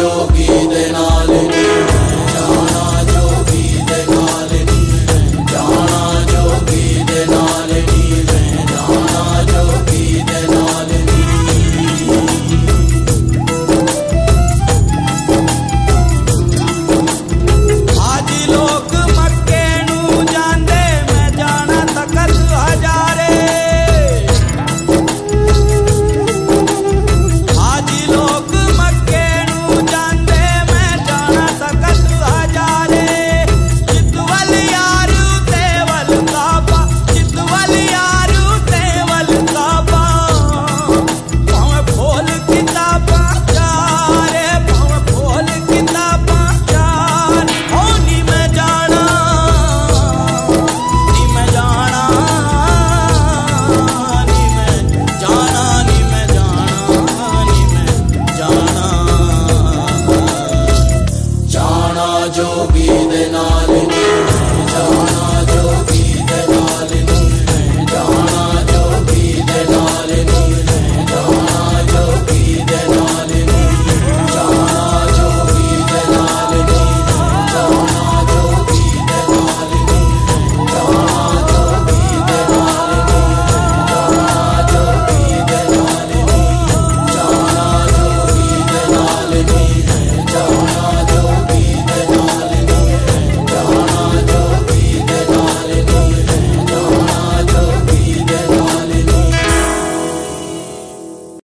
jogi